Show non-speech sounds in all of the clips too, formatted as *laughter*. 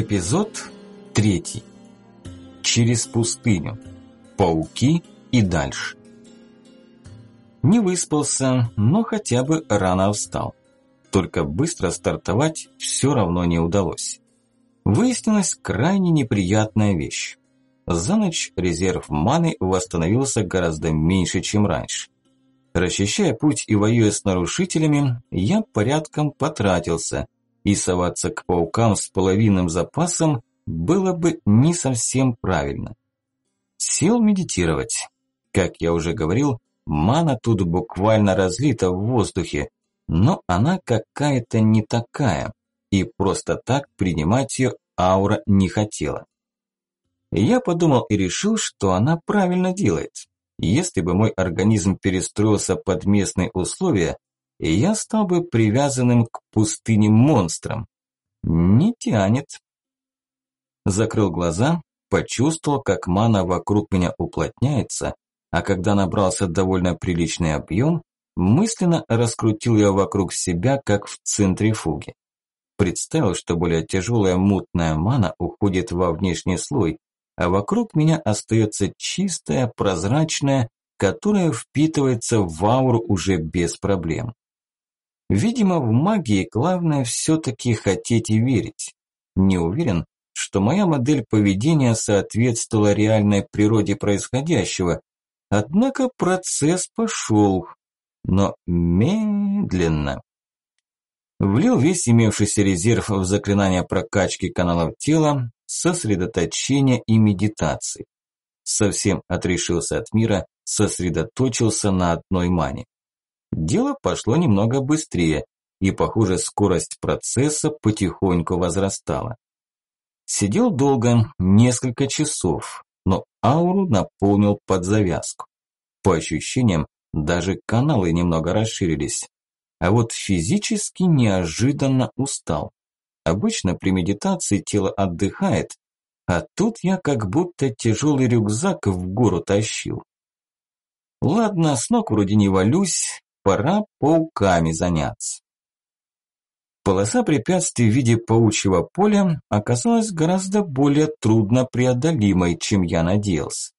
Эпизод третий. Через пустыню. Пауки и дальше. Не выспался, но хотя бы рано встал. Только быстро стартовать все равно не удалось. Выяснилась крайне неприятная вещь. За ночь резерв маны восстановился гораздо меньше, чем раньше. Расчищая путь и воюя с нарушителями, я порядком потратился – и соваться к паукам с половинным запасом было бы не совсем правильно. Сел медитировать. Как я уже говорил, мана тут буквально разлита в воздухе, но она какая-то не такая, и просто так принимать ее аура не хотела. Я подумал и решил, что она правильно делает. Если бы мой организм перестроился под местные условия, и я стал бы привязанным к пустыне монстром. Не тянет. Закрыл глаза, почувствовал, как мана вокруг меня уплотняется, а когда набрался довольно приличный объем, мысленно раскрутил ее вокруг себя, как в центрифуге. Представил, что более тяжелая мутная мана уходит во внешний слой, а вокруг меня остается чистая, прозрачная, которая впитывается в ауру уже без проблем. Видимо, в магии главное все-таки хотеть и верить. Не уверен, что моя модель поведения соответствовала реальной природе происходящего, однако процесс пошел, но медленно. Влил весь имевшийся резерв в заклинание прокачки каналов тела, сосредоточения и медитации. Совсем отрешился от мира, сосредоточился на одной мане. Дело пошло немного быстрее, и, похоже, скорость процесса потихоньку возрастала. Сидел долго, несколько часов, но ауру наполнил под завязку. По ощущениям, даже каналы немного расширились. А вот физически неожиданно устал. Обычно при медитации тело отдыхает, а тут я как будто тяжелый рюкзак в гору тащил. Ладно, с ног вроде не валюсь, пора пауками заняться. Полоса препятствий в виде паучьего поля оказалась гораздо более трудно преодолимой, чем я надеялся.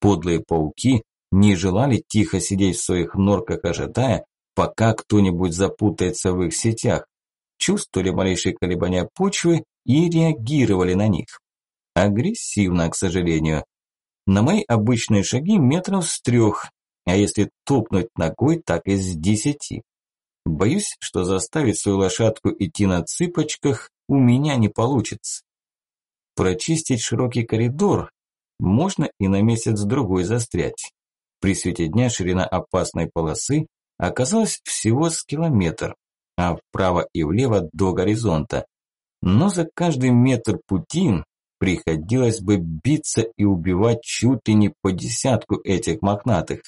Подлые пауки не желали тихо сидеть в своих норках, ожидая, пока кто-нибудь запутается в их сетях, чувствовали малейшие колебания почвы и реагировали на них. Агрессивно, к сожалению. На мои обычные шаги метров с трех а если топнуть ногой, так и с десяти. Боюсь, что заставить свою лошадку идти на цыпочках у меня не получится. Прочистить широкий коридор можно и на месяц-другой застрять. При свете дня ширина опасной полосы оказалась всего с километр, а вправо и влево до горизонта. Но за каждый метр пути приходилось бы биться и убивать чуть ли не по десятку этих мохнатых.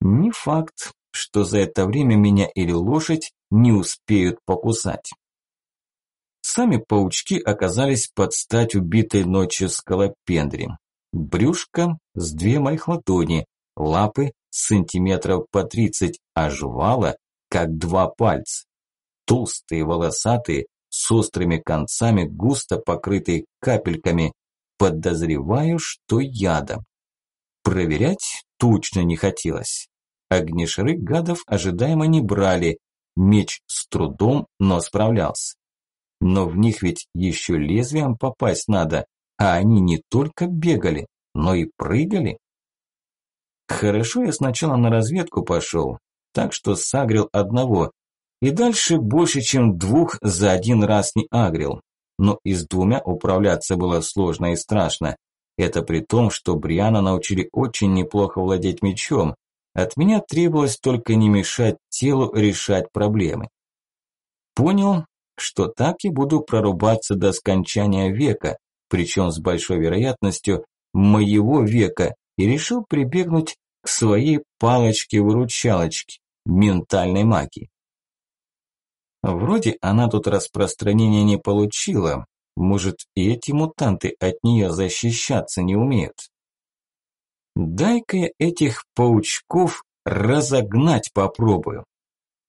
Не факт, что за это время меня или лошадь не успеют покусать. Сами паучки оказались под стать убитой ночью скалопендри. Брюшко с две моих ладони, лапы сантиметров по тридцать, а жвала как два пальца. Толстые, волосатые, с острыми концами, густо покрытые капельками. Подозреваю, что ядом. Проверять точно не хотелось. Огнешары гадов ожидаемо не брали, меч с трудом, но справлялся. Но в них ведь еще лезвием попасть надо, а они не только бегали, но и прыгали. Хорошо я сначала на разведку пошел, так что сагрил одного, и дальше больше, чем двух за один раз не агрил. Но и с двумя управляться было сложно и страшно. Это при том, что Бриана научили очень неплохо владеть мечом, от меня требовалось только не мешать телу решать проблемы. Понял, что так и буду прорубаться до скончания века, причем с большой вероятностью моего века, и решил прибегнуть к своей палочке-выручалочке, ментальной магии. Вроде она тут распространения не получила, может и эти мутанты от нее защищаться не умеют. Дай-ка я этих паучков разогнать попробую.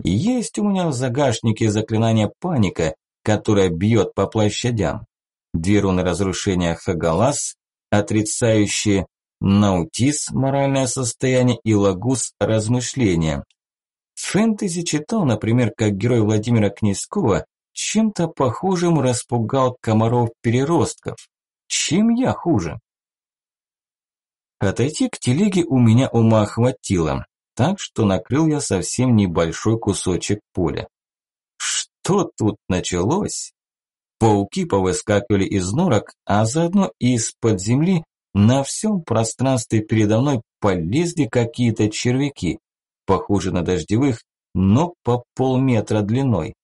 Есть у меня в загашнике заклинание паника, которое бьет по площадям. две руны разрушения Хагалас, отрицающие Наутис – моральное состояние и Лагус – размышления. Фэнтези читал, например, как герой Владимира Князькова чем-то похожим распугал комаров-переростков. Чем я хуже? Отойти к телеге у меня ума хватило, так что накрыл я совсем небольшой кусочек поля. Что тут началось? Пауки повыскакивали из норок, а заодно из-под земли на всем пространстве передо мной полезли какие-то червяки, похожие на дождевых, но по полметра длиной.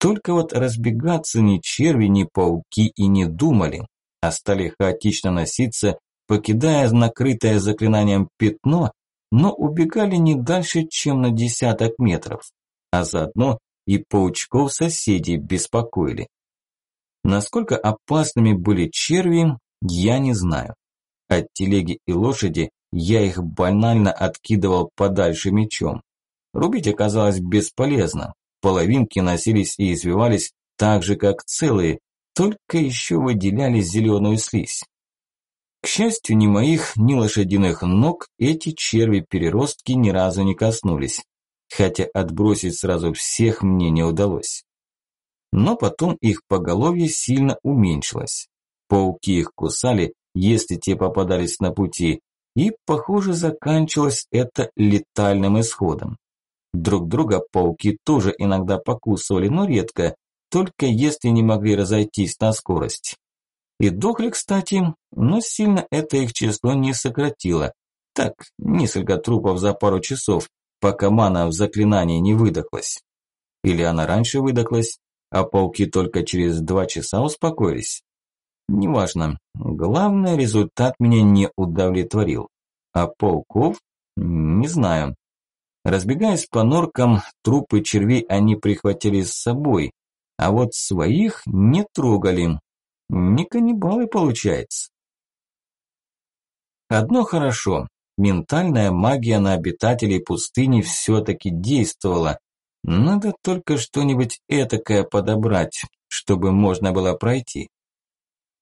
Только вот разбегаться ни черви, ни пауки и не думали, а стали хаотично носиться, покидая накрытое заклинанием пятно, но убегали не дальше, чем на десяток метров, а заодно и паучков соседей беспокоили. Насколько опасными были черви, я не знаю. От телеги и лошади я их банально откидывал подальше мечом. Рубить оказалось бесполезно. Половинки носились и извивались так же, как целые, только еще выделяли зеленую слизь. К счастью, ни моих, ни лошадиных ног эти черви-переростки ни разу не коснулись, хотя отбросить сразу всех мне не удалось но потом их поголовье сильно уменьшилось. Пауки их кусали, если те попадались на пути, и, похоже, заканчивалось это летальным исходом. Друг друга пауки тоже иногда покусывали, но редко, только если не могли разойтись на скорость. И дохли, кстати, но сильно это их число не сократило. Так, несколько трупов за пару часов, пока мана в заклинании не выдохлась. Или она раньше выдохлась, а пауки только через два часа успокоились. Неважно, главное, результат меня не удовлетворил. А пауков? Не знаю. Разбегаясь по норкам, трупы червей они прихватили с собой, а вот своих не трогали. Не каннибалы, получается. Одно хорошо, ментальная магия на обитателей пустыни все-таки действовала, надо только что-нибудь этакое подобрать, чтобы можно было пройти.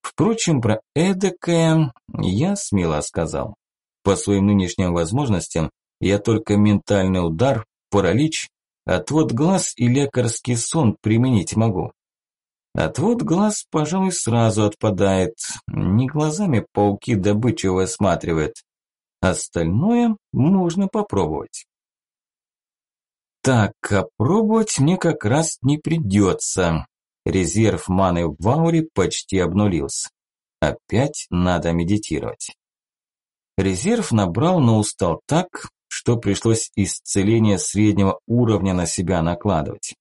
Впрочем, про эдакое я смело сказал. По своим нынешним возможностям я только ментальный удар, паралич, отвод глаз и лекарский сон применить могу. Отвод глаз, пожалуй, сразу отпадает. Не глазами пауки добычу высматривают. Остальное можно попробовать. Так, а пробовать мне как раз не придется. Резерв маны в ауре почти обнулился. Опять надо медитировать. Резерв набрал, но устал так, что пришлось исцеление среднего уровня на себя накладывать.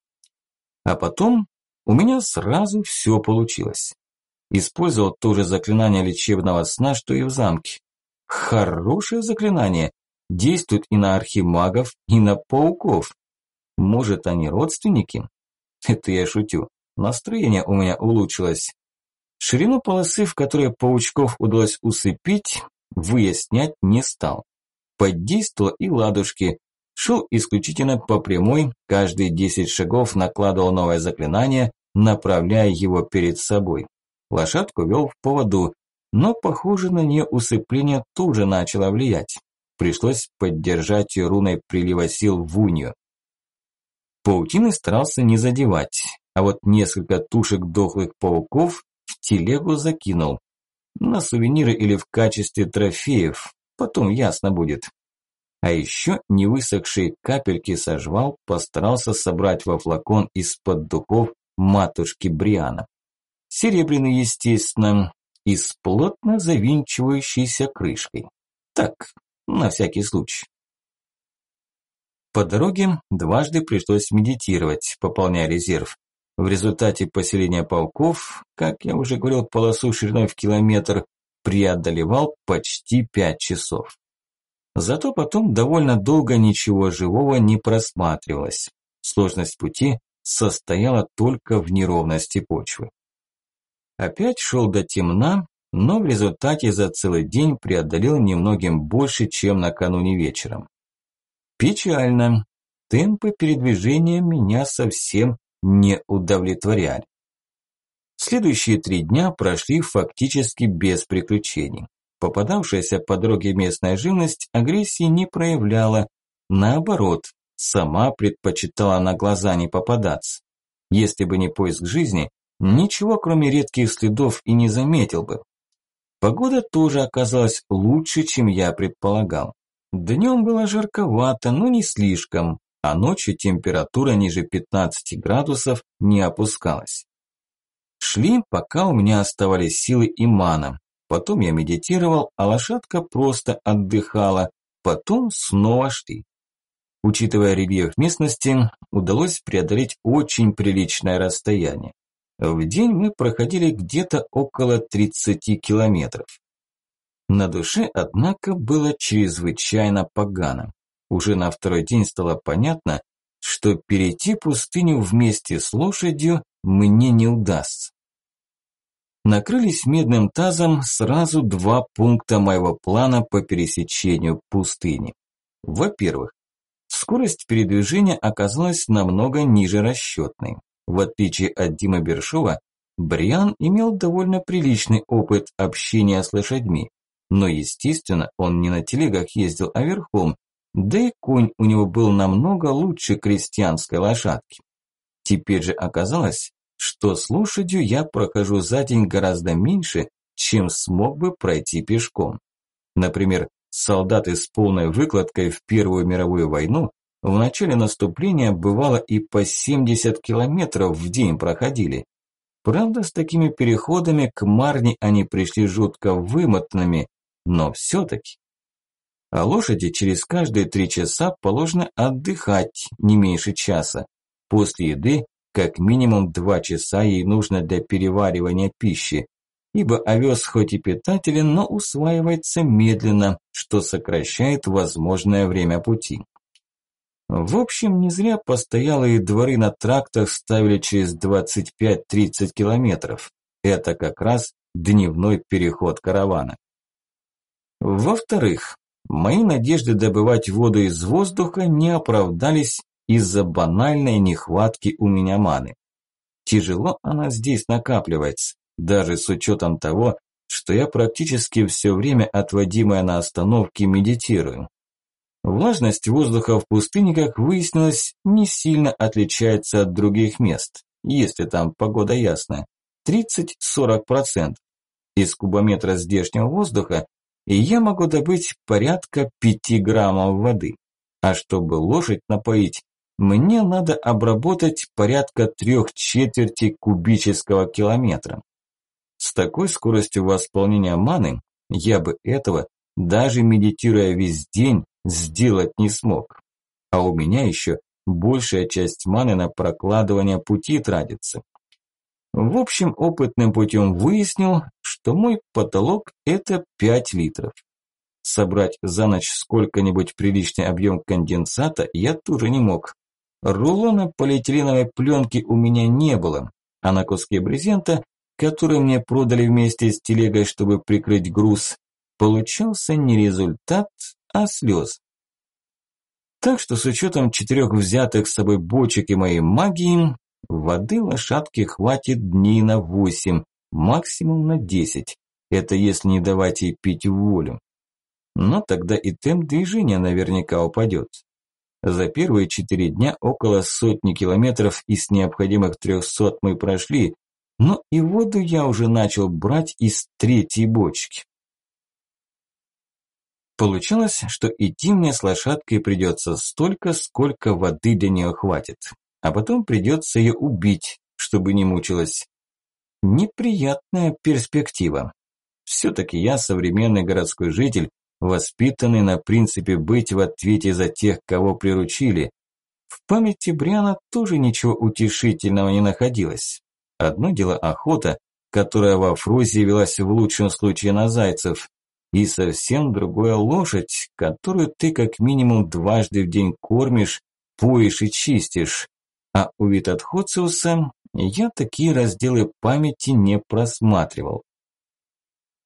А потом у меня сразу все получилось. Использовал то же заклинание лечебного сна, что и в замке. Хорошее заклинание. Действует и на архимагов, и на пауков. Может, они родственники? *laughs* Это я шутю. Настроение у меня улучшилось. Ширину полосы, в которой паучков удалось усыпить, выяснять не стал. Подействовал и ладушки. Шел исключительно по прямой, каждые 10 шагов накладывал новое заклинание, направляя его перед собой. Лошадку вел в поводу, но, похоже, на нее усыпление тоже начало влиять. Пришлось поддержать ее руной прилива сил в унию. Паутины старался не задевать, а вот несколько тушек дохлых пауков в телегу закинул. На сувениры или в качестве трофеев, потом ясно будет. А еще невысохшие капельки сожвал, постарался собрать во флакон из-под духов матушки Бриана. Серебряный, естественно, и с плотно завинчивающейся крышкой. Так, на всякий случай. По дороге дважды пришлось медитировать, пополняя резерв. В результате поселения пауков, как я уже говорил, полосу шириной в километр преодолевал почти пять часов. Зато потом довольно долго ничего живого не просматривалось. Сложность пути состояла только в неровности почвы. Опять шел до темна, но в результате за целый день преодолел немногим больше, чем накануне вечером. Печально. Темпы передвижения меня совсем не удовлетворяли. Следующие три дня прошли фактически без приключений. Попадавшаяся по дороге местная живность агрессии не проявляла, наоборот, сама предпочитала на глаза не попадаться. Если бы не поиск жизни, ничего кроме редких следов и не заметил бы. Погода тоже оказалась лучше, чем я предполагал. Днем было жарковато, но не слишком, а ночью температура ниже 15 градусов не опускалась. Шли, пока у меня оставались силы и мана. Потом я медитировал, а лошадка просто отдыхала. Потом снова шли. Учитывая рельеф местности, удалось преодолеть очень приличное расстояние. В день мы проходили где-то около 30 километров. На душе, однако, было чрезвычайно погано. Уже на второй день стало понятно, что перейти пустыню вместе с лошадью мне не удастся. Накрылись медным тазом сразу два пункта моего плана по пересечению пустыни. Во-первых, скорость передвижения оказалась намного ниже расчетной. В отличие от Димы Бершова, Бриан имел довольно приличный опыт общения с лошадьми. Но, естественно, он не на телегах ездил, а верхом, да и конь у него был намного лучше крестьянской лошадки. Теперь же оказалось, что с лошадью я прохожу за день гораздо меньше, чем смог бы пройти пешком. Например, солдаты с полной выкладкой в Первую мировую войну в начале наступления бывало и по 70 километров в день проходили. Правда, с такими переходами к Марне они пришли жутко вымотанными, но все-таки. А лошади через каждые три часа положено отдыхать не меньше часа. После еды как минимум два часа ей нужно для переваривания пищи, ибо овес хоть и питателен, но усваивается медленно, что сокращает возможное время пути. В общем, не зря постоялые дворы на трактах ставили через 25-30 километров. Это как раз дневной переход каравана. Во-вторых, мои надежды добывать воду из воздуха не оправдались из-за банальной нехватки у меня маны. Тяжело она здесь накапливается, даже с учетом того, что я практически все время отводимое на остановке медитирую. Влажность воздуха в пустыне, как выяснилось, не сильно отличается от других мест, если там погода ясная, 30-40%. Из кубометра здешнего воздуха я могу добыть порядка 5 граммов воды. А чтобы лошадь напоить, мне надо обработать порядка трех четверти кубического километра. С такой скоростью восполнения маны я бы этого, даже медитируя весь день, сделать не смог. А у меня еще большая часть маны на прокладывание пути тратится. В общем, опытным путем выяснил, что мой потолок это 5 литров. Собрать за ночь сколько-нибудь приличный объем конденсата я тоже не мог, Рулона полиэтиленовой пленки у меня не было, а на куске брезента, который мне продали вместе с телегой, чтобы прикрыть груз, получался не результат, а слез. Так что с учетом четырех взятых с собой бочек и моей магии, воды лошадке хватит дней на восемь, максимум на десять. Это если не давать ей пить волю. Но тогда и темп движения наверняка упадет. За первые четыре дня около сотни километров из необходимых трехсот мы прошли, но и воду я уже начал брать из третьей бочки. Получалось, что идти мне с лошадкой придется столько, сколько воды для нее хватит, а потом придется ее убить, чтобы не мучилась. Неприятная перспектива. Все-таки я современный городской житель, воспитанный на принципе быть в ответе за тех, кого приручили. В памяти Бриана тоже ничего утешительного не находилось. Одно дело охота, которая во Фрузе велась в лучшем случае на зайцев, и совсем другое лошадь, которую ты как минимум дважды в день кормишь, поешь и чистишь. А у Витатхоциуса я такие разделы памяти не просматривал.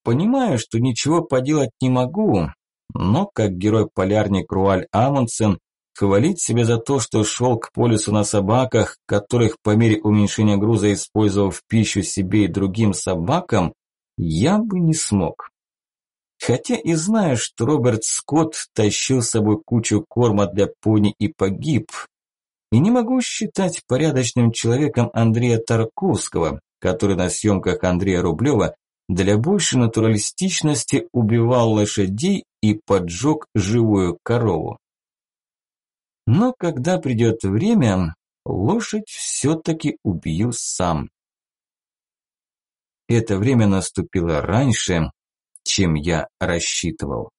Понимаю, что ничего поделать не могу, но как герой-полярник Руаль Амундсен Хвалить себя за то, что шел к полюсу на собаках, которых по мере уменьшения груза использовал в пищу себе и другим собакам, я бы не смог. Хотя и знаю, что Роберт Скотт тащил с собой кучу корма для пони и погиб. И не могу считать порядочным человеком Андрея Тарковского, который на съемках Андрея Рублева для большей натуралистичности убивал лошадей и поджег живую корову. Но когда придет время, лошадь все-таки убью сам. Это время наступило раньше, чем я рассчитывал.